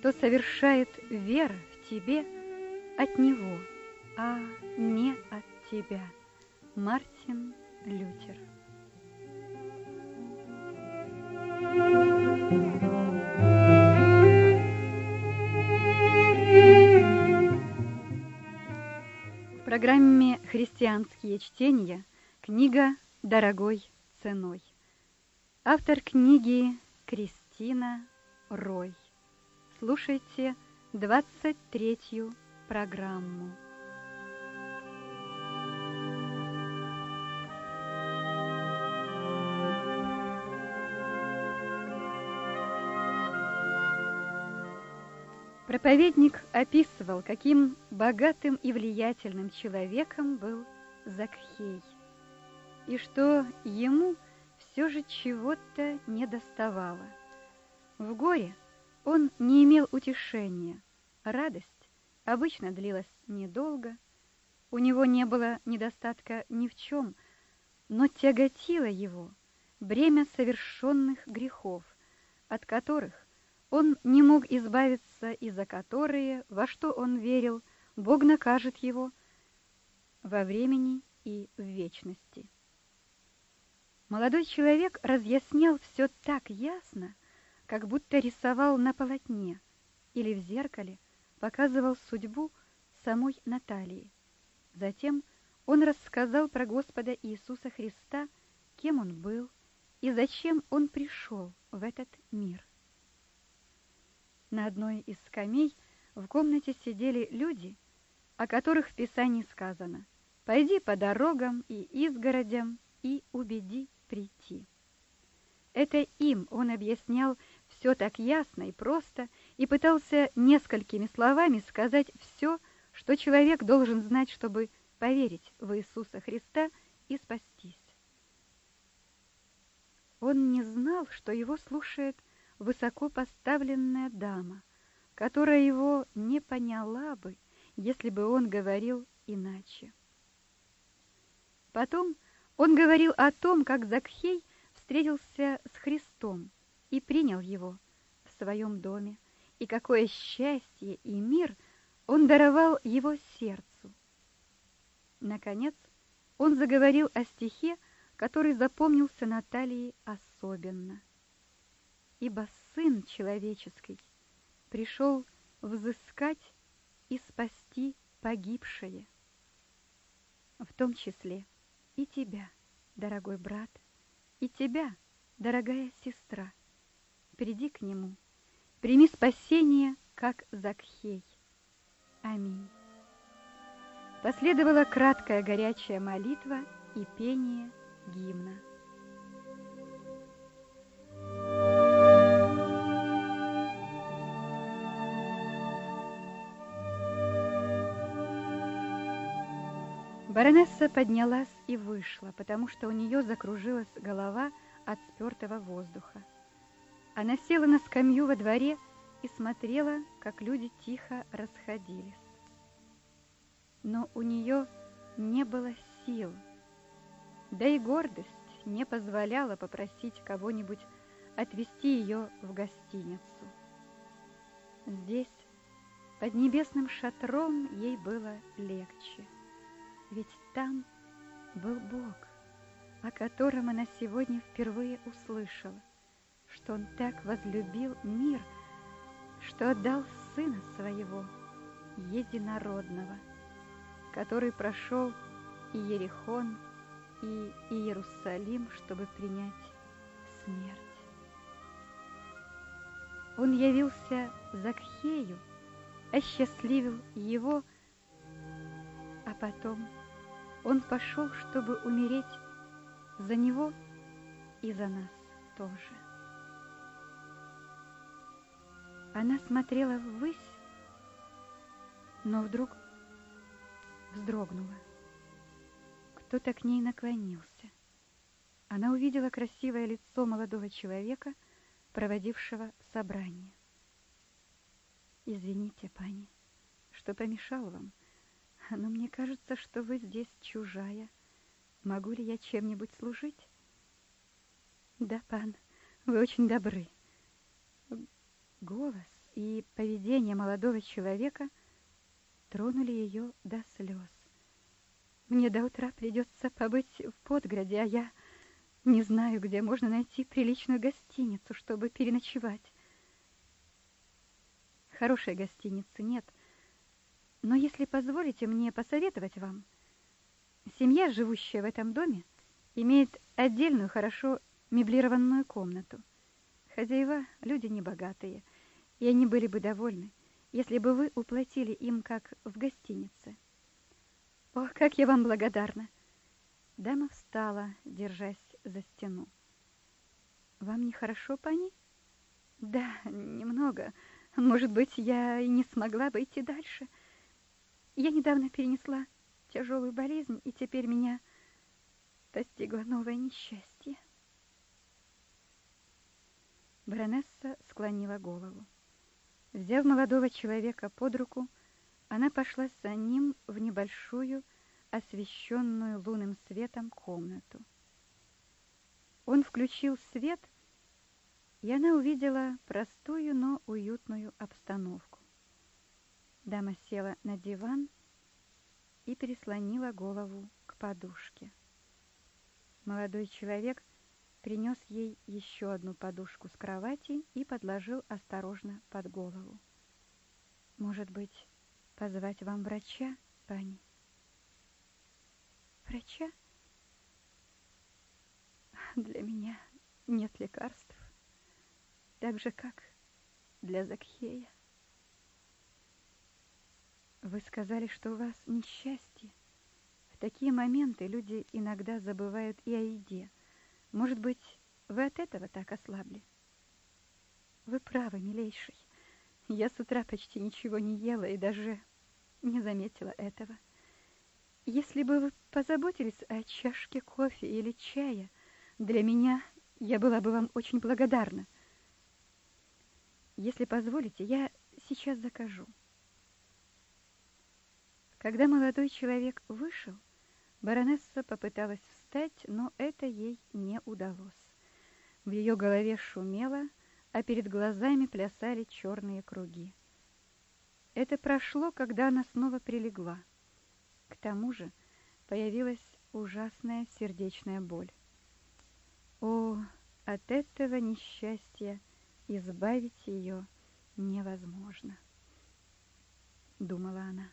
что совершает вера в тебе, от него, а не от тебя. Мартин Лютер В программе «Христианские чтения» книга «Дорогой ценой». Автор книги Кристина Рой. Слушайте 23-ю программу. Проповедник описывал, каким богатым и влиятельным человеком был Закхей, и что ему все же чего-то не доставало. В горе он не имел утешения, радость обычно длилась недолго, у него не было недостатка ни в чем, но тяготило его бремя совершенных грехов, от которых он не мог избавиться, и за которые, во что он верил, Бог накажет его во времени и в вечности. Молодой человек разъяснял все так ясно, как будто рисовал на полотне или в зеркале показывал судьбу самой Натальи. Затем он рассказал про Господа Иисуса Христа, кем он был и зачем он пришел в этот мир. На одной из скамей в комнате сидели люди, о которых в Писании сказано «Пойди по дорогам и изгородям и убеди прийти». Это им он объяснял все так ясно и просто и пытался несколькими словами сказать все, что человек должен знать, чтобы поверить в Иисуса Христа и спастись. Он не знал, что его слушает высоко поставленная дама, которая его не поняла бы, если бы он говорил иначе. Потом он говорил о том, как Закхей встретился с Христом и принял его в своем доме, и какое счастье и мир он даровал его сердцу. Наконец, он заговорил о стихе, который запомнился Наталье особенно – ибо Сын Человеческий пришел взыскать и спасти погибшее, в том числе и тебя, дорогой брат, и тебя, дорогая сестра. Приди к Нему, прими спасение, как Закхей. Аминь. Последовала краткая горячая молитва и пение гимна. Баронесса поднялась и вышла, потому что у нее закружилась голова от спертого воздуха. Она села на скамью во дворе и смотрела, как люди тихо расходились. Но у нее не было сил, да и гордость не позволяла попросить кого-нибудь отвезти ее в гостиницу. Здесь, под небесным шатром, ей было легче. Ведь там был Бог, о котором она сегодня впервые услышала, что Он так возлюбил мир, что отдал Сына Своего, Единородного, который прошел и Ерихон, и Иерусалим, чтобы принять смерть. Он явился Закхею, осчастливил его, а потом – он пошел, чтобы умереть за него и за нас тоже. Она смотрела ввысь, но вдруг вздрогнула. Кто-то к ней наклонился. Она увидела красивое лицо молодого человека, проводившего собрание. «Извините, пани, что помешал вам. Но мне кажется, что вы здесь чужая. Могу ли я чем-нибудь служить? Да, пан, вы очень добры. Голос и поведение молодого человека тронули ее до слез. Мне до утра придется побыть в Подграде, а я не знаю, где можно найти приличную гостиницу, чтобы переночевать. Хорошей гостиницы нет, но если позволите мне посоветовать вам, семья, живущая в этом доме, имеет отдельную, хорошо меблированную комнату. Хозяева – люди небогатые, и они были бы довольны, если бы вы уплатили им, как в гостинице. О, как я вам благодарна! Дама встала, держась за стену. Вам нехорошо, пани? Да, немного. Может быть, я и не смогла бы идти дальше. Я недавно перенесла тяжелую болезнь, и теперь меня постигло новое несчастье. Баронесса склонила голову. Взяв молодого человека под руку, она пошла за ним в небольшую, освещенную лунным светом комнату. Он включил свет, и она увидела простую, но уютную обстановку. Дама села на диван и переслонила голову к подушке. Молодой человек принес ей еще одну подушку с кровати и подложил осторожно под голову. «Может быть, позвать вам врача, пани?» «Врача? Для меня нет лекарств, так же, как для Закхея». «Вы сказали, что у вас несчастье. В такие моменты люди иногда забывают и о еде». Может быть, вы от этого так ослабли? Вы правы, милейший. Я с утра почти ничего не ела и даже не заметила этого. Если бы вы позаботились о чашке кофе или чая, для меня я была бы вам очень благодарна. Если позволите, я сейчас закажу. Когда молодой человек вышел, баронесса попыталась встать, но это ей не удалось. В ее голове шумело, а перед глазами плясали черные круги. Это прошло, когда она снова прилегла. К тому же появилась ужасная сердечная боль. О, от этого несчастья избавить ее невозможно, думала она.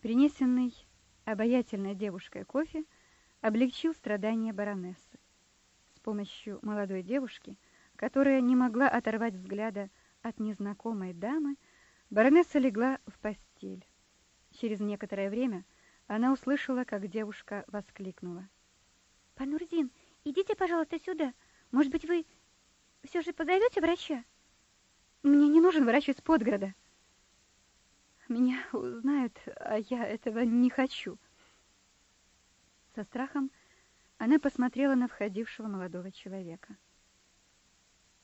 Принесенный обаятельной девушкой кофе облегчил страдания баронессы. С помощью молодой девушки, которая не могла оторвать взгляда от незнакомой дамы, баронесса легла в постель. Через некоторое время она услышала, как девушка воскликнула. «Панурзин, идите, пожалуйста, сюда. Может быть, вы все же позовете врача? Мне не нужен врач из Подгорода». Меня узнают, а я этого не хочу. Со страхом она посмотрела на входившего молодого человека.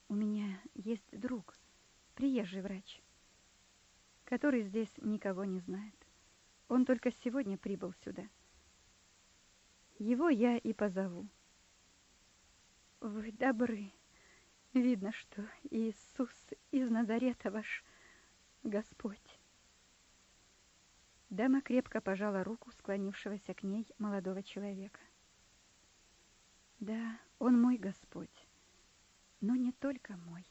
У меня есть друг, приезжий врач, который здесь никого не знает. Он только сегодня прибыл сюда. Его я и позову. Вы добры. Видно, что Иисус из Назарета ваш Господь. Дама крепко пожала руку склонившегося к ней молодого человека. Да, он мой Господь, но не только мой.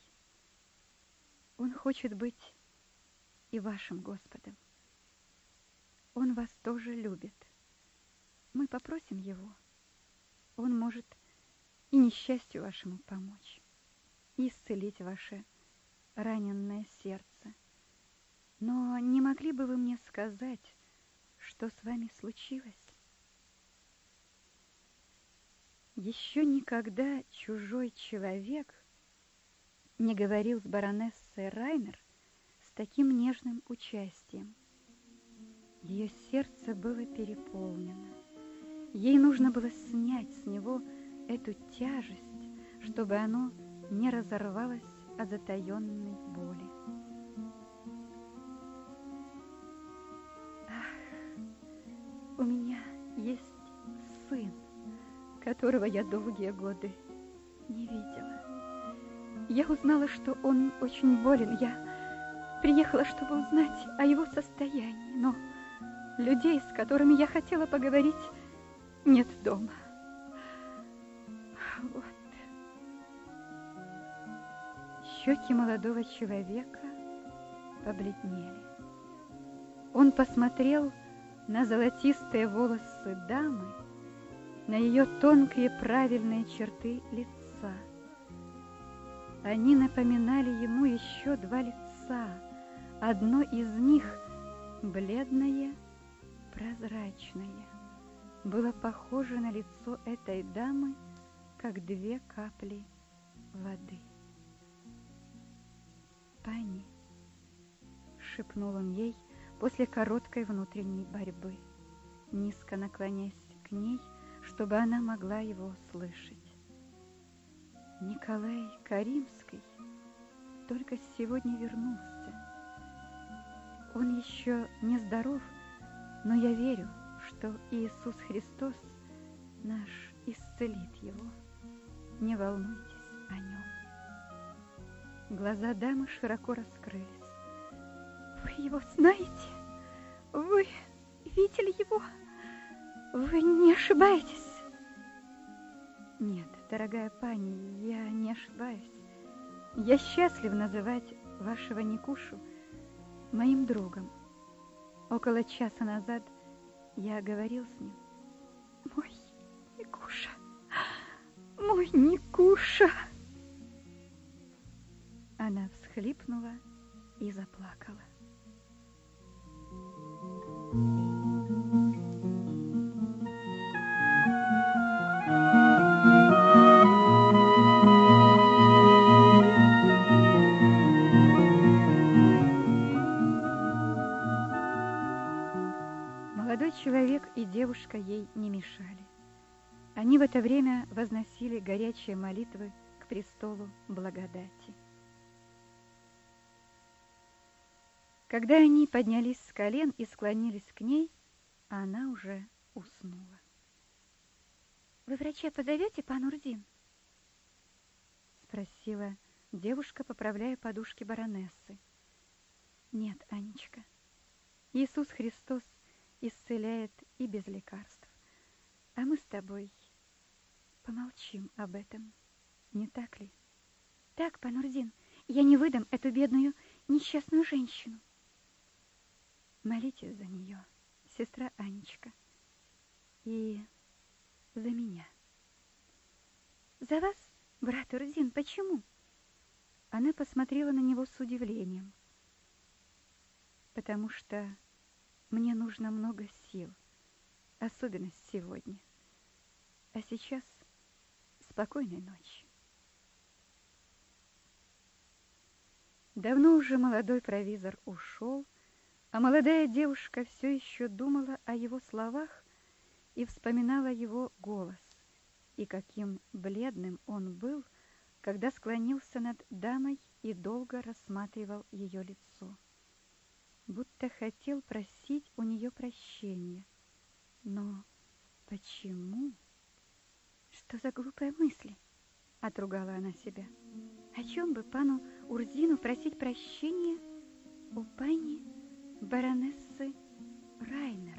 Он хочет быть и вашим Господом. Он вас тоже любит. Мы попросим Его. Он может и несчастью вашему помочь, и исцелить ваше раненное сердце. Но не могли бы вы мне сказать, что с вами случилось? Еще никогда чужой человек не говорил с баронессой Райнер с таким нежным участием. Ее сердце было переполнено. Ей нужно было снять с него эту тяжесть, чтобы оно не разорвалось о затаенной боли. У меня есть сын, которого я долгие годы не видела. Я узнала, что он очень болен. Я приехала, чтобы узнать о его состоянии, но людей, с которыми я хотела поговорить, нет дома. Вот. Щеки молодого человека побледнели. Он посмотрел на золотистые волосы дамы, на ее тонкие правильные черты лица. Они напоминали ему еще два лица. Одно из них, бледное, прозрачное, было похоже на лицо этой дамы, как две капли воды. «Пани», — шепнул он ей после короткой внутренней борьбы, низко наклоняясь к ней, чтобы она могла его слышать. Николай Каримский только сегодня вернулся. Он еще не здоров, но я верю, что Иисус Христос наш исцелит его. Не волнуйтесь о нем. Глаза дамы широко раскрылись. Вы его знаете? Вы видели его? Вы не ошибаетесь? Нет, дорогая пани, я не ошибаюсь. Я счастлив называть вашего Никушу моим другом. Около часа назад я говорил с ним. Мой Никуша, мой Никуша. Она всхлипнула и заплакала. Молодой человек и девушка ей не мешали. Они в это время возносили горячие молитвы к престолу благодати. Когда они поднялись с колен и склонились к ней, она уже уснула. «Вы врача позовете, пан Урдин?» Спросила девушка, поправляя подушки баронессы. «Нет, Анечка, Иисус Христос исцеляет и без лекарств. А мы с тобой помолчим об этом, не так ли?» «Так, пан Урдин, я не выдам эту бедную несчастную женщину». Молитесь за нее, сестра Анечка, и за меня. За вас, брат Урзин, почему? Она посмотрела на него с удивлением. Потому что мне нужно много сил, особенно сегодня. А сейчас спокойной ночи. Давно уже молодой провизор ушел, а молодая девушка все еще думала о его словах и вспоминала его голос, и каким бледным он был, когда склонился над дамой и долго рассматривал ее лицо, будто хотел просить у нее прощения. Но почему? Что за глупые мысли? Отругала она себя. О чем бы пану Урзину просить прощения у пани баронессы Райнер.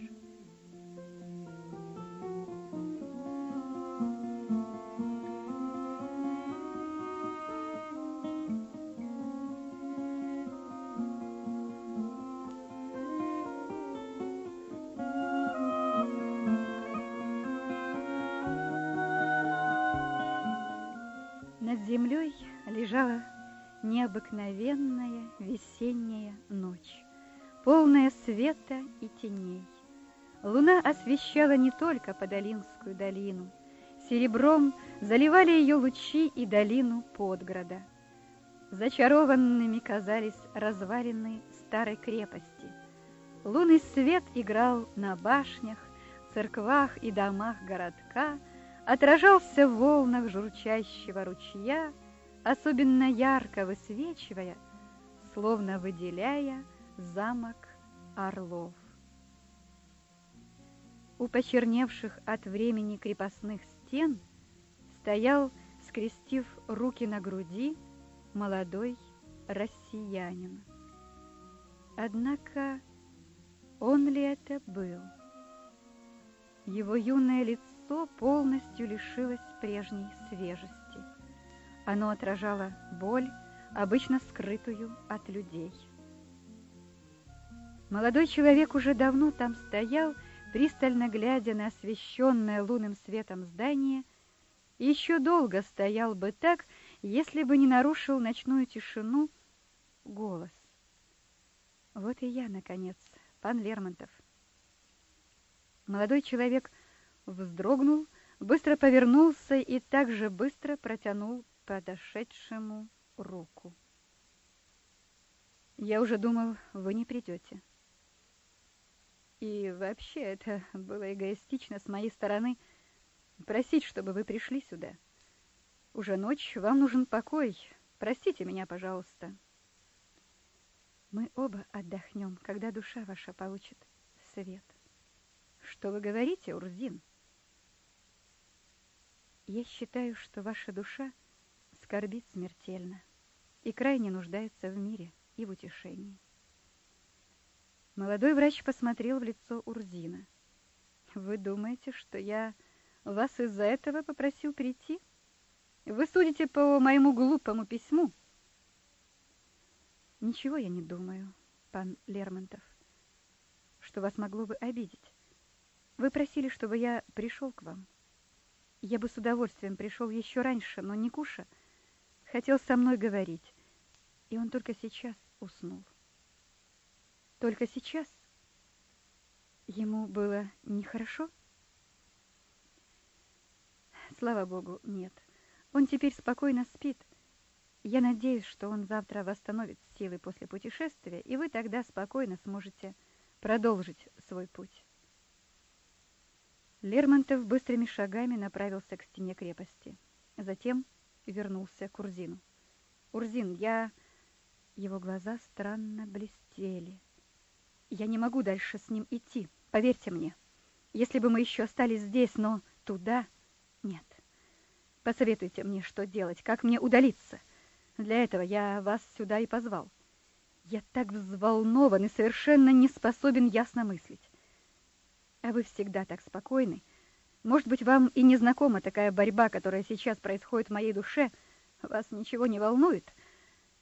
Света и теней. Луна освещала не только Подолинскую долину, серебром заливали ее лучи и долину Подграда. Зачарованными казались развалины старой крепости. Лунный свет играл на башнях, церквах и домах городка, отражался в волнах журчащего ручья, особенно ярко высвечивая, словно выделяя замок Орлов. У почерневших от времени крепостных стен стоял, скрестив руки на груди, молодой россиянин. Однако он ли это был? Его юное лицо полностью лишилось прежней свежести. Оно отражало боль, обычно скрытую от людей. Молодой человек уже давно там стоял, пристально глядя на освещенное лунным светом здание, и еще долго стоял бы так, если бы не нарушил ночную тишину голос. Вот и я, наконец, пан Лермонтов. Молодой человек вздрогнул, быстро повернулся и также быстро протянул подошедшему руку. Я уже думал, вы не придете. И вообще это было эгоистично с моей стороны просить, чтобы вы пришли сюда. Уже ночь, вам нужен покой. Простите меня, пожалуйста. Мы оба отдохнем, когда душа ваша получит свет. Что вы говорите, Урзин? Я считаю, что ваша душа скорбит смертельно и крайне нуждается в мире и в утешении. Молодой врач посмотрел в лицо Урзина. «Вы думаете, что я вас из-за этого попросил прийти? Вы судите по моему глупому письму?» «Ничего я не думаю, пан Лермонтов, что вас могло бы обидеть. Вы просили, чтобы я пришел к вам. Я бы с удовольствием пришел еще раньше, но Никуша хотел со мной говорить, и он только сейчас уснул. Только сейчас ему было нехорошо? Слава богу, нет. Он теперь спокойно спит. Я надеюсь, что он завтра восстановит силы после путешествия, и вы тогда спокойно сможете продолжить свой путь. Лермонтов быстрыми шагами направился к стене крепости. Затем вернулся к Урзину. «Урзин, я...» Его глаза странно блестели. Я не могу дальше с ним идти, поверьте мне. Если бы мы еще остались здесь, но туда нет. Посоветуйте мне, что делать, как мне удалиться. Для этого я вас сюда и позвал. Я так взволнован и совершенно не способен ясно мыслить. А вы всегда так спокойны. Может быть, вам и не знакома такая борьба, которая сейчас происходит в моей душе. Вас ничего не волнует?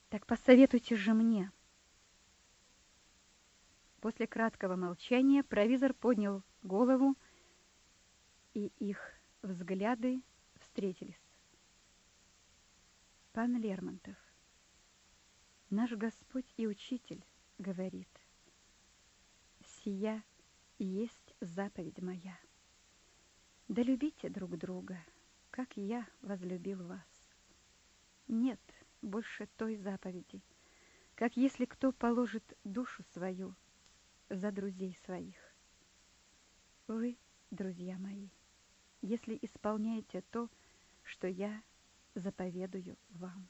Так посоветуйте же мне, После краткого молчания провизор поднял голову, и их взгляды встретились. Пан Лермонтов, наш Господь и Учитель говорит, «Сия есть заповедь моя. Да любите друг друга, как я возлюбил вас. Нет больше той заповеди, как если кто положит душу свою – за друзей своих. Вы, друзья мои, если исполняете то, что я заповедую вам.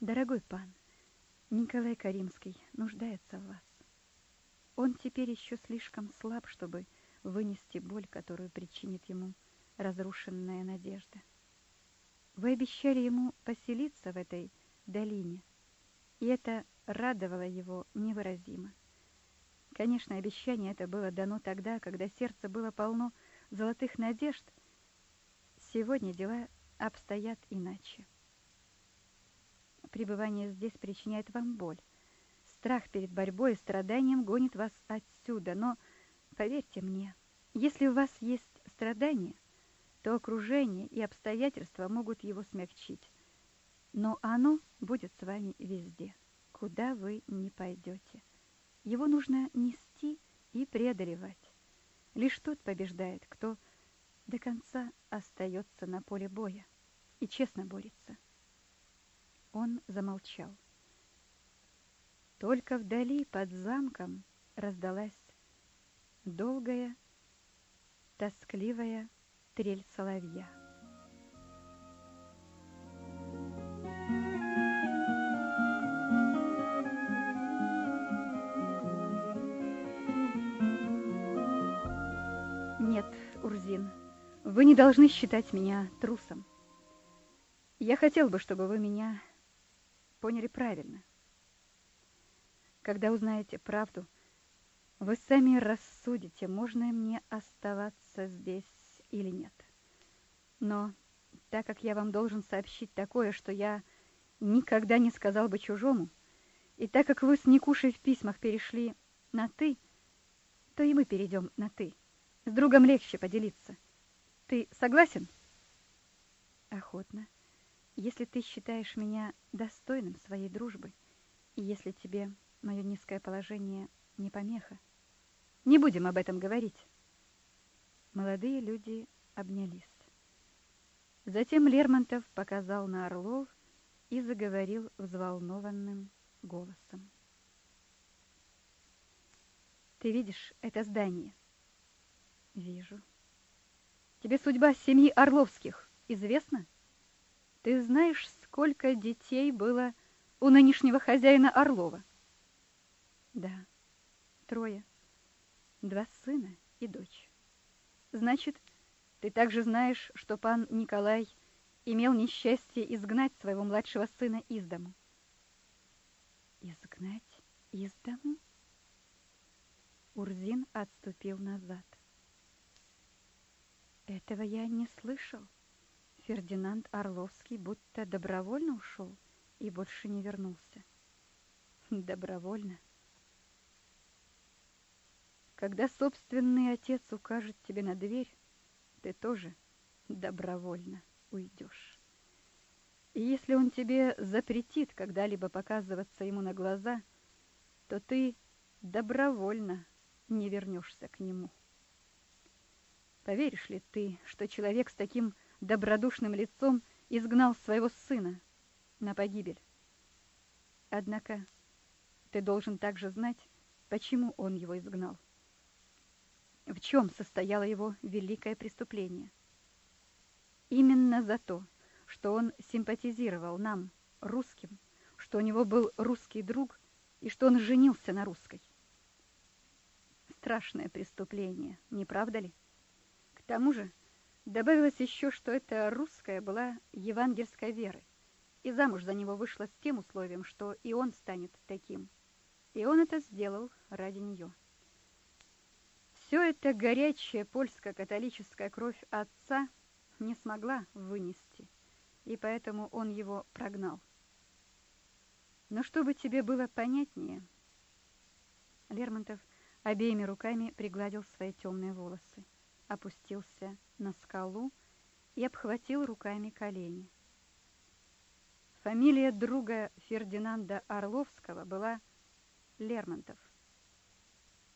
Дорогой пан, Николай Каримский нуждается в вас. Он теперь еще слишком слаб, чтобы вынести боль, которую причинит ему разрушенная надежда. Вы обещали ему поселиться в этой долине, и это радовало его невыразимо. Конечно, обещание это было дано тогда, когда сердце было полно золотых надежд. Сегодня дела обстоят иначе. Пребывание здесь причиняет вам боль. Страх перед борьбой и страданием гонит вас отсюда, но поверьте мне, если у вас есть страдания, то окружение и обстоятельства могут его смягчить. Но оно будет с вами везде куда вы не пойдете. Его нужно нести и преодолевать. Лишь тот побеждает, кто до конца остается на поле боя и честно борется. Он замолчал. Только вдали под замком раздалась долгая, тоскливая трель соловья. Вы не должны считать меня трусом. Я хотел бы, чтобы вы меня поняли правильно. Когда узнаете правду, вы сами рассудите, можно мне оставаться здесь или нет. Но так как я вам должен сообщить такое, что я никогда не сказал бы чужому, и так как вы с Никушей в письмах перешли на «ты», то и мы перейдем на «ты». С другом легче поделиться. Ты согласен? Охотно если ты считаешь меня достойным своей дружбы, и если тебе мое низкое положение не помеха. Не будем об этом говорить. Молодые люди обнялись. Затем Лермонтов показал на орлов и заговорил взволнованным голосом. Ты видишь это здание? Вижу. Тебе судьба семьи Орловских известна? Ты знаешь, сколько детей было у нынешнего хозяина Орлова? Да, трое. Два сына и дочь. Значит, ты также знаешь, что пан Николай имел несчастье изгнать своего младшего сына из дому. Изгнать из дому? Урзин отступил назад. Этого я не слышал. Фердинанд Орловский будто добровольно ушел и больше не вернулся. Добровольно. Когда собственный отец укажет тебе на дверь, ты тоже добровольно уйдешь. И если он тебе запретит когда-либо показываться ему на глаза, то ты добровольно не вернешься к нему. Поверишь ли ты, что человек с таким добродушным лицом изгнал своего сына на погибель. Однако ты должен также знать, почему он его изгнал. В чем состояло его великое преступление? Именно за то, что он симпатизировал нам, русским, что у него был русский друг и что он женился на русской. Страшное преступление, не правда ли? К тому же Добавилось еще, что эта русская была евангельской веры, и замуж за него вышла с тем условием, что и он станет таким. И он это сделал ради нее. Все это горячая польско-католическая кровь отца не смогла вынести, и поэтому он его прогнал. Но чтобы тебе было понятнее, Лермонтов обеими руками пригладил свои темные волосы опустился на скалу и обхватил руками колени. Фамилия друга Фердинанда Орловского была Лермонтов.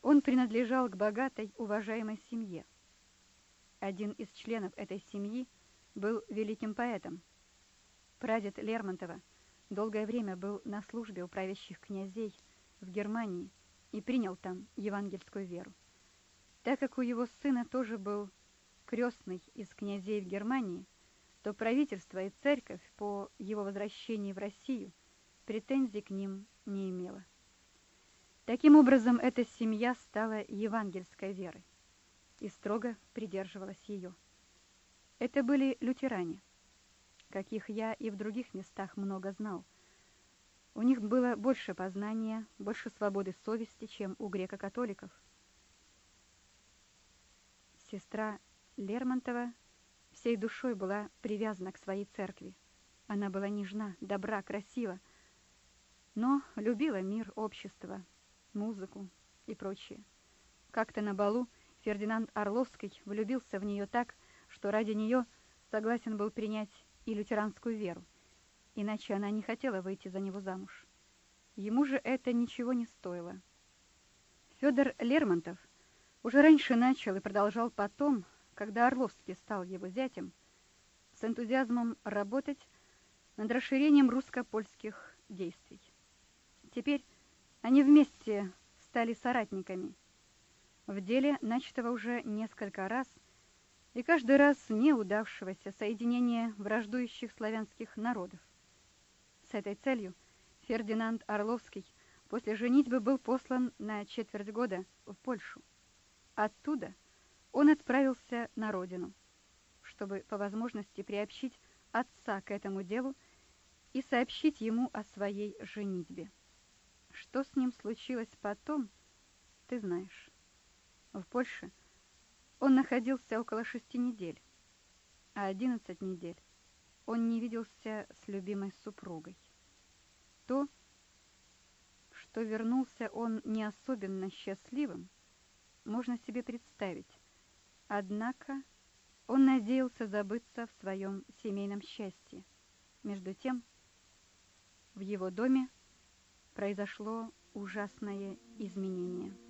Он принадлежал к богатой, уважаемой семье. Один из членов этой семьи был великим поэтом. Прадед Лермонтова долгое время был на службе у правящих князей в Германии и принял там евангельскую веру. Так как у его сына тоже был крестный из князей в Германии, то правительство и церковь по его возвращении в Россию претензий к ним не имело. Таким образом, эта семья стала евангельской верой и строго придерживалась ее. Это были лютеране, каких я и в других местах много знал. У них было больше познания, больше свободы совести, чем у греко-католиков – Сестра Лермонтова всей душой была привязана к своей церкви. Она была нежна, добра, красива, но любила мир, общество, музыку и прочее. Как-то на балу Фердинанд Орловский влюбился в нее так, что ради нее согласен был принять и лютеранскую веру, иначе она не хотела выйти за него замуж. Ему же это ничего не стоило. Федор Лермонтов уже раньше начал и продолжал потом, когда Орловский стал его зятем, с энтузиазмом работать над расширением русско-польских действий. Теперь они вместе стали соратниками. В деле, начатого уже несколько раз, и каждый раз неудавшегося соединения враждующих славянских народов. С этой целью Фердинанд Орловский после женитьбы был послан на четверть года в Польшу. Оттуда он отправился на родину, чтобы по возможности приобщить отца к этому делу и сообщить ему о своей женитьбе. Что с ним случилось потом, ты знаешь. В Польше он находился около шести недель, а одиннадцать недель он не виделся с любимой супругой. То, что вернулся он не особенно счастливым, можно себе представить. Однако он надеялся забыться в своем семейном счастье. Между тем, в его доме произошло ужасное изменение –